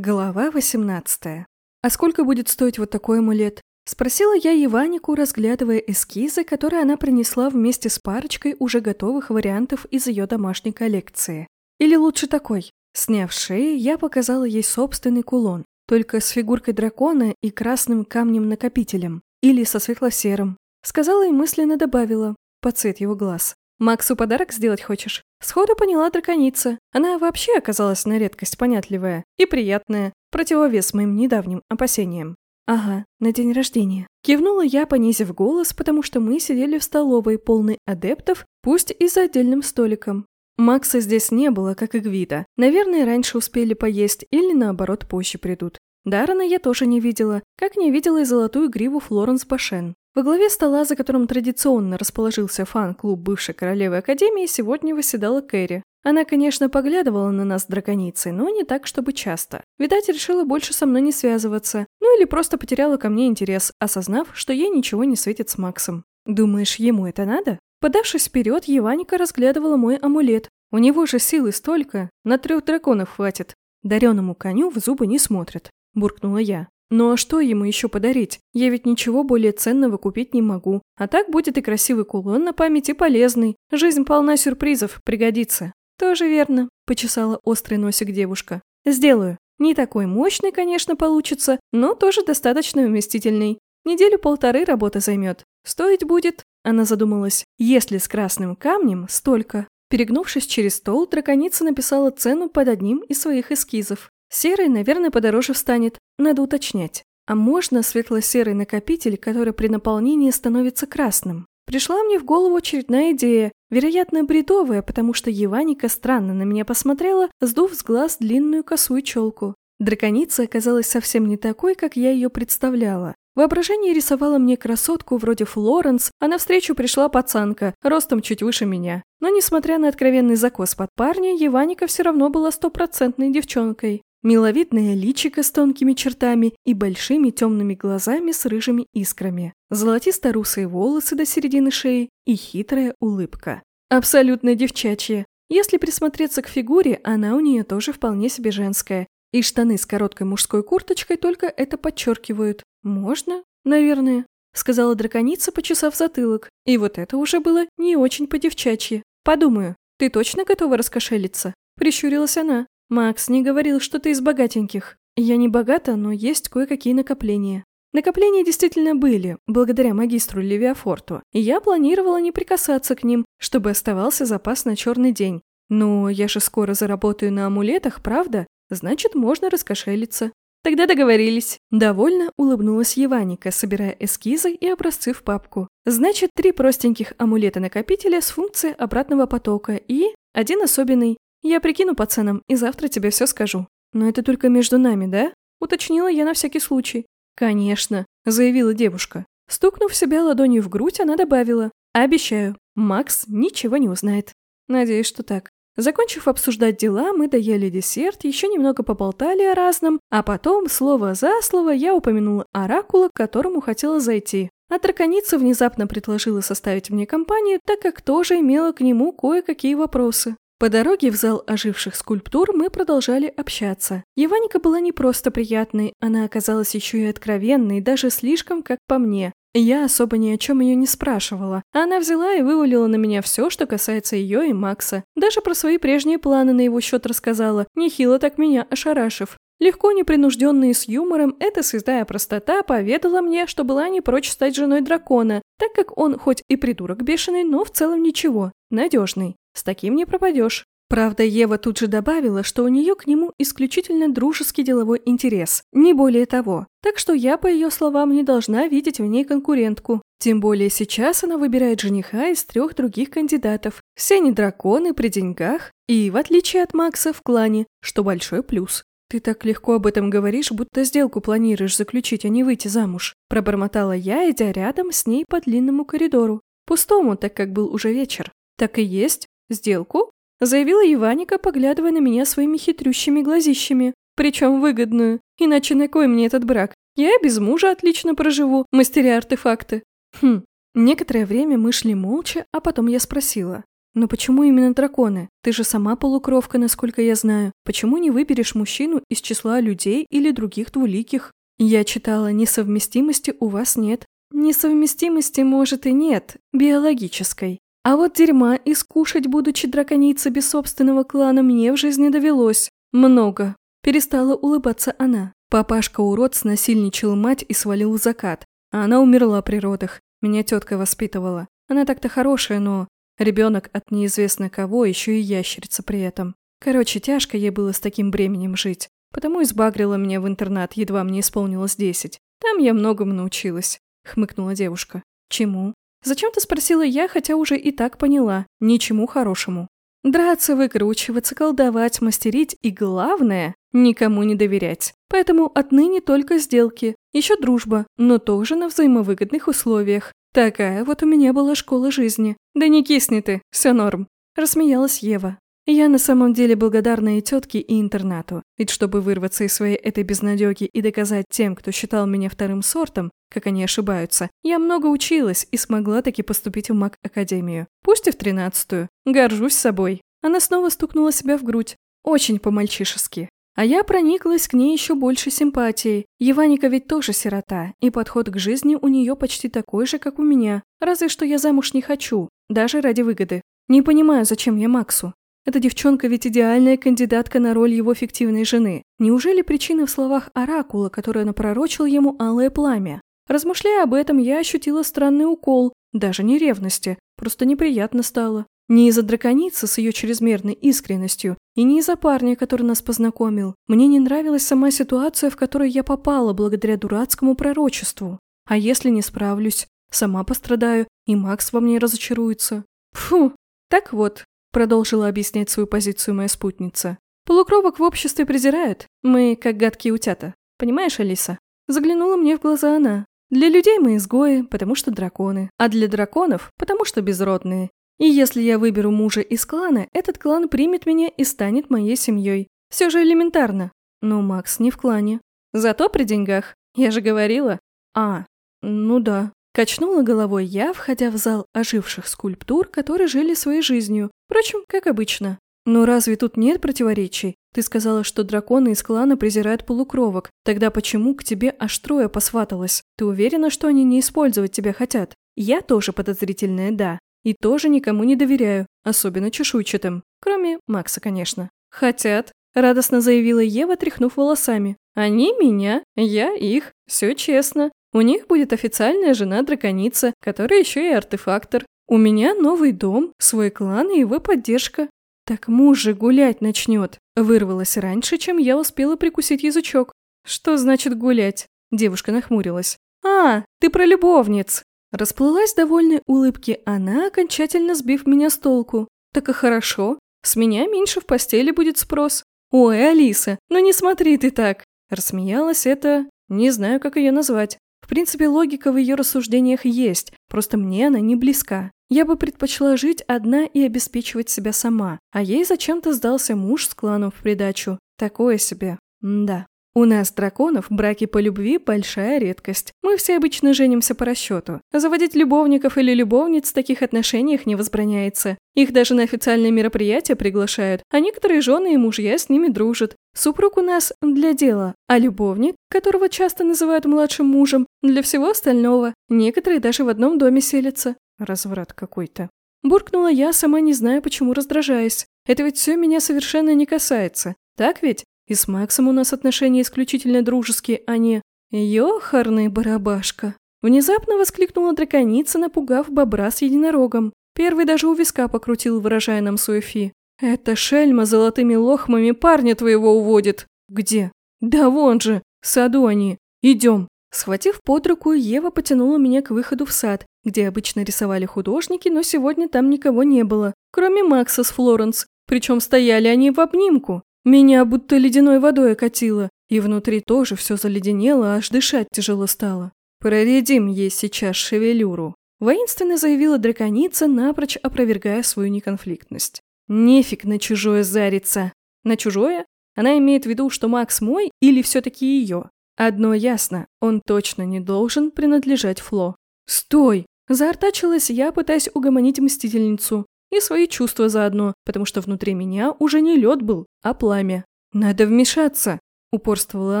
Глава 18. «А сколько будет стоить вот такой амулет?» Спросила я Иванику, разглядывая эскизы, которые она принесла вместе с парочкой уже готовых вариантов из ее домашней коллекции. Или лучше такой. Сняв шеи, я показала ей собственный кулон, только с фигуркой дракона и красным камнем-накопителем. Или со светло-серым. Сказала и мысленно добавила, под цвет его глаз. «Максу подарок сделать хочешь?» Сходу поняла драконица. Она вообще оказалась на редкость понятливая и приятная, противовес моим недавним опасениям. «Ага, на день рождения». Кивнула я, понизив голос, потому что мы сидели в столовой, полной адептов, пусть и за отдельным столиком. Макса здесь не было, как и Гвида. Наверное, раньше успели поесть или, наоборот, позже придут. Дарана я тоже не видела, как не видела и золотую гриву Флоренс Башен. Во главе стола, за которым традиционно расположился фан-клуб бывшей королевы Академии, сегодня восседала Кэрри. Она, конечно, поглядывала на нас драконицей, но не так, чтобы часто. Видать, решила больше со мной не связываться, ну или просто потеряла ко мне интерес, осознав, что ей ничего не светит с Максом. Думаешь, ему это надо? Подавшись вперед, Еваника разглядывала мой амулет. У него же силы столько, на трех драконов хватит. Дареному коню в зубы не смотрят, буркнула я. Ну а что ему еще подарить? Я ведь ничего более ценного купить не могу. А так будет и красивый кулон на память, и полезный. Жизнь полна сюрпризов, пригодится. Тоже верно, почесала острый носик девушка. Сделаю. Не такой мощный, конечно, получится, но тоже достаточно вместительный. Неделю-полторы работа займет. Стоить будет, она задумалась, если с красным камнем, столько. Перегнувшись через стол, драконица написала цену под одним из своих эскизов. Серый, наверное, подороже встанет. Надо уточнять. А можно светло-серый накопитель, который при наполнении становится красным? Пришла мне в голову очередная идея, вероятно, бредовая, потому что Еваника странно на меня посмотрела, сдув с глаз длинную косую челку. Драконица оказалась совсем не такой, как я ее представляла. Воображение рисовало мне красотку вроде Флоренс, а навстречу пришла пацанка, ростом чуть выше меня. Но несмотря на откровенный закос под парня, Еваника все равно была стопроцентной девчонкой. Миловидное личико с тонкими чертами и большими темными глазами с рыжими искрами, золотисто-русые волосы до середины шеи и хитрая улыбка. Абсолютно девчачья. Если присмотреться к фигуре, она у нее тоже вполне себе женская. И штаны с короткой мужской курточкой только это подчеркивают. Можно? Наверное. Сказала драконица, почесав затылок. И вот это уже было не очень по-девчачьи. Подумаю, ты точно готова раскошелиться? Прищурилась она. «Макс не говорил, что ты из богатеньких. Я не богата, но есть кое-какие накопления». Накопления действительно были, благодаря магистру Левиафорту, и я планировала не прикасаться к ним, чтобы оставался запас на черный день. Но я же скоро заработаю на амулетах, правда? Значит, можно раскошелиться. Тогда договорились. Довольно улыбнулась Еваника, собирая эскизы и образцы в папку. Значит, три простеньких амулета-накопителя с функцией обратного потока и один особенный я прикину по ценам и завтра тебе все скажу. Но это только между нами, да? Уточнила я на всякий случай. Конечно, заявила девушка. Стукнув себя ладонью в грудь, она добавила. Обещаю, Макс ничего не узнает. Надеюсь, что так. Закончив обсуждать дела, мы доели десерт, еще немного поболтали о разном, а потом, слово за слово, я упомянула оракула, к которому хотела зайти. А драконица внезапно предложила составить мне компанию, так как тоже имела к нему кое-какие вопросы. По дороге в зал оживших скульптур мы продолжали общаться. Еваника была не просто приятной, она оказалась еще и откровенной, даже слишком, как по мне. Я особо ни о чем ее не спрашивала, она взяла и вывалила на меня все, что касается ее и Макса. Даже про свои прежние планы на его счет рассказала, нехило так меня ошарашив. Легко непринужденная с юмором, эта святая простота поведала мне, что была не прочь стать женой дракона, так как он хоть и придурок бешеный, но в целом ничего, надежный. С таким не пропадешь. Правда, Ева тут же добавила, что у нее к нему исключительно дружеский деловой интерес, не более того. Так что я, по ее словам, не должна видеть в ней конкурентку. Тем более сейчас она выбирает жениха из трех других кандидатов. Все они драконы при деньгах и, в отличие от Макса, в клане, что большой плюс. «Ты так легко об этом говоришь, будто сделку планируешь заключить, а не выйти замуж», пробормотала я, идя рядом с ней по длинному коридору. Пустому, так как был уже вечер. «Так и есть. «Сделку?» – заявила Иваника, поглядывая на меня своими хитрющими глазищами. «Причем выгодную. Иначе на кой мне этот брак? Я без мужа отлично проживу, мастеря артефакты». Хм. Некоторое время мы шли молча, а потом я спросила. Но почему именно драконы? Ты же сама полукровка, насколько я знаю. Почему не выберешь мужчину из числа людей или других двуликих? Я читала, несовместимости у вас нет. Несовместимости, может, и нет, биологической. А вот дерьма искушать, будучи драконицей без собственного клана, мне в жизни довелось. Много. Перестала улыбаться она. Папашка-урод снасильничал мать и свалил закат. А она умерла при родах. Меня тетка воспитывала. Она так-то хорошая, но... Ребенок от неизвестно кого, еще и ящерица при этом. Короче, тяжко ей было с таким бременем жить. Потому избагрила меня в интернат, едва мне исполнилось десять. Там я многому научилась хмыкнула девушка. Чему? Зачем-то спросила я, хотя уже и так поняла. Ничему хорошему. Драться, выкручиваться, колдовать, мастерить и, главное, никому не доверять. Поэтому отныне только сделки. Еще дружба, но тоже на взаимовыгодных условиях. Такая вот у меня была школа жизни. Да не кисни ты, все норм. Рассмеялась Ева. Я на самом деле благодарна и тетке, и интернату. Ведь чтобы вырваться из своей этой безнадеги и доказать тем, кто считал меня вторым сортом, как они ошибаются, я много училась и смогла таки поступить в маг-академию. Пусть и в тринадцатую. Горжусь собой. Она снова стукнула себя в грудь. Очень по-мальчишески. А я прониклась к ней еще больше симпатией. Еваника ведь тоже сирота, и подход к жизни у нее почти такой же, как у меня. Разве что я замуж не хочу, даже ради выгоды. Не понимаю, зачем я Максу. Эта девчонка ведь идеальная кандидатка на роль его фиктивной жены. Неужели причина в словах Оракула, которая напророчил ему алое пламя? Размышляя об этом, я ощутила странный укол, даже не ревности, просто неприятно стало. Не из-за драконицы с ее чрезмерной искренностью, и не из-за парня, который нас познакомил. Мне не нравилась сама ситуация, в которую я попала благодаря дурацкому пророчеству. А если не справлюсь? Сама пострадаю, и Макс во мне разочаруется. Фу. Так вот, Продолжила объяснять свою позицию моя спутница. Полукровок в обществе презирают. Мы как гадкие утята. Понимаешь, Алиса? Заглянула мне в глаза она. Для людей мы изгои, потому что драконы. А для драконов, потому что безродные. И если я выберу мужа из клана, этот клан примет меня и станет моей семьей. Все же элементарно. Но Макс не в клане. Зато при деньгах. Я же говорила. А, ну да. Качнула головой я, входя в зал оживших скульптур, которые жили своей жизнью. Впрочем, как обычно. Но разве тут нет противоречий? Ты сказала, что драконы из клана презирают полукровок. Тогда почему к тебе аж трое посваталось? Ты уверена, что они не использовать тебя хотят? Я тоже подозрительная, да. И тоже никому не доверяю, особенно чешуйчатым. Кроме Макса, конечно. Хотят, радостно заявила Ева, тряхнув волосами. Они меня, я их. Все честно. У них будет официальная жена-драконица, которая еще и артефактор. У меня новый дом, свой клан и его поддержка. Так муж же гулять начнет. Вырвалась раньше, чем я успела прикусить язычок. Что значит гулять? Девушка нахмурилась. А, ты про любовниц. Расплылась довольной улыбки она, окончательно сбив меня с толку. Так и хорошо. С меня меньше в постели будет спрос. Ой, Алиса, ну не смотри ты так. Рассмеялась это... Не знаю, как ее назвать. В принципе, логика в ее рассуждениях есть, просто мне она не близка. Я бы предпочла жить одна и обеспечивать себя сама, а ей зачем-то сдался муж с кланом в придачу. Такое себе. М да. У нас, драконов, браки по любви – большая редкость. Мы все обычно женимся по расчету. Заводить любовников или любовниц в таких отношениях не возбраняется. Их даже на официальные мероприятия приглашают, а некоторые жены и мужья с ними дружат. Супруг у нас для дела, а любовник, которого часто называют младшим мужем, для всего остального. Некоторые даже в одном доме селятся. Разврат какой-то. Буркнула я, сама не зная, почему раздражаясь. Это ведь все меня совершенно не касается. Так ведь? И с Максом у нас отношения исключительно дружеские, а не... Ёхарный барабашка. Внезапно воскликнула драконица, напугав бобра с единорогом. Первый даже у виска покрутил, выражая нам свою фи. «Это шельма золотыми лохмами парня твоего уводит». «Где?» «Да вон же, в саду они. Идем». Схватив под руку, Ева потянула меня к выходу в сад, где обычно рисовали художники, но сегодня там никого не было, кроме Макса с Флоренс, причем стояли они в обнимку. Меня будто ледяной водой окатило, и внутри тоже все заледенело, аж дышать тяжело стало. «Проредим ей сейчас шевелюру», – воинственно заявила драконица, напрочь опровергая свою неконфликтность. «Нефиг на чужое зариться». «На чужое?» Она имеет в виду, что Макс мой или все-таки ее? Одно ясно, он точно не должен принадлежать Фло. «Стой!» – заортачилась я, пытаясь угомонить мстительницу. И свои чувства заодно, потому что внутри меня уже не лед был, а пламя. «Надо вмешаться», – упорствовала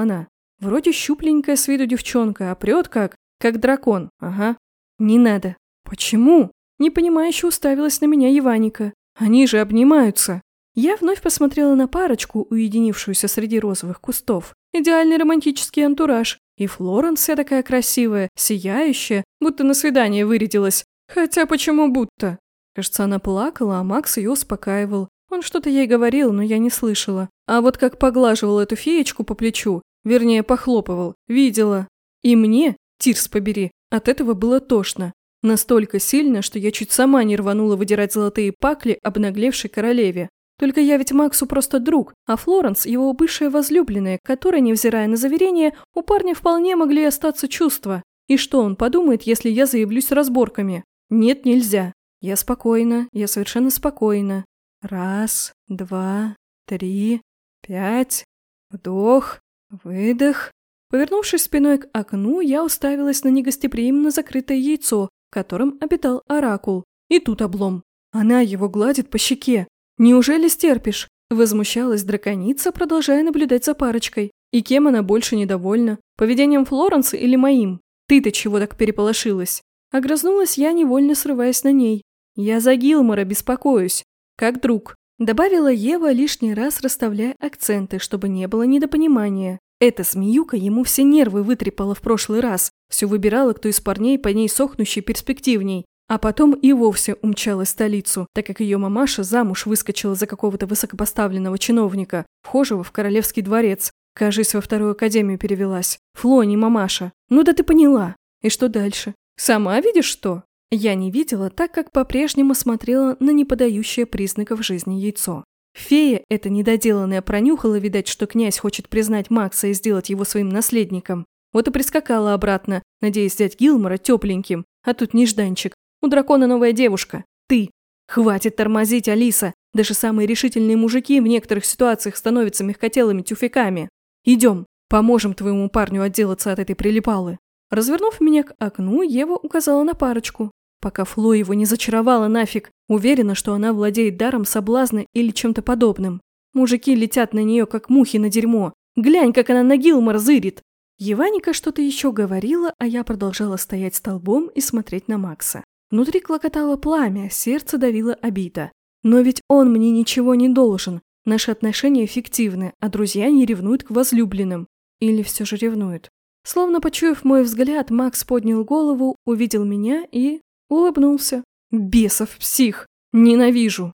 она. Вроде щупленькая с виду девчонка, а прет как... как дракон. Ага. Не надо. Почему? Непонимающе уставилась на меня Иваника. Они же обнимаются. Я вновь посмотрела на парочку, уединившуюся среди розовых кустов. Идеальный романтический антураж. И Флоренс такая красивая, сияющая, будто на свидание вырядилась. Хотя почему будто? Кажется, она плакала, а Макс ее успокаивал. Он что-то ей говорил, но я не слышала. А вот как поглаживал эту феечку по плечу, вернее, похлопывал, видела. И мне, Тирс побери, от этого было тошно. Настолько сильно, что я чуть сама не рванула выдирать золотые пакли обнаглевшей королеве. Только я ведь Максу просто друг, а Флоренс – его бывшая возлюбленная, которой, невзирая на заверение, у парня вполне могли остаться чувства. И что он подумает, если я заявлюсь разборками? Нет, нельзя. Я спокойна, я совершенно спокойна. Раз, два, три, пять. Вдох, выдох. Повернувшись спиной к окну, я уставилась на негостеприимно закрытое яйцо, в котором обитал оракул. И тут облом. Она его гладит по щеке. «Неужели стерпишь?» Возмущалась драконица, продолжая наблюдать за парочкой. И кем она больше недовольна? Поведением Флоренса или моим? Ты-то чего так переполошилась? Огрызнулась я, невольно срываясь на ней. Я за Гилмора беспокоюсь. Как друг. Добавила Ева, лишний раз расставляя акценты, чтобы не было недопонимания. Эта змеюка ему все нервы вытрепала в прошлый раз. Все выбирала, кто из парней по ней сохнущий перспективней. А потом и вовсе умчалась в столицу, так как ее мамаша замуж выскочила за какого-то высокопоставленного чиновника, вхожего в королевский дворец. Кажись, во вторую академию перевелась. Фло, не мамаша. Ну да ты поняла. И что дальше? Сама видишь что? Я не видела, так как по-прежнему смотрела на неподающее признаков жизни яйцо. Фея, эта недоделанная, пронюхала, видать, что князь хочет признать Макса и сделать его своим наследником. Вот и прискакала обратно, надеясь взять Гилмора тепленьким. А тут нежданчик. У дракона новая девушка. Ты. Хватит тормозить, Алиса. Даже самые решительные мужики в некоторых ситуациях становятся мягкотелыми тюфяками. Идем, поможем твоему парню отделаться от этой прилипалы. Развернув меня к окну, Ева указала на парочку. Пока Фло его не зачаровала нафиг, уверена, что она владеет даром соблазна или чем-то подобным. Мужики летят на нее, как мухи на дерьмо. Глянь, как она на Гилмор зырит. Еваника что-то еще говорила, а я продолжала стоять столбом и смотреть на Макса. Внутри клокотало пламя, сердце давило обида. Но ведь он мне ничего не должен. Наши отношения фиктивны, а друзья не ревнуют к возлюбленным. Или все же ревнуют. Словно почуяв мой взгляд, Макс поднял голову, увидел меня и... улыбнулся. Бесов псих! Ненавижу!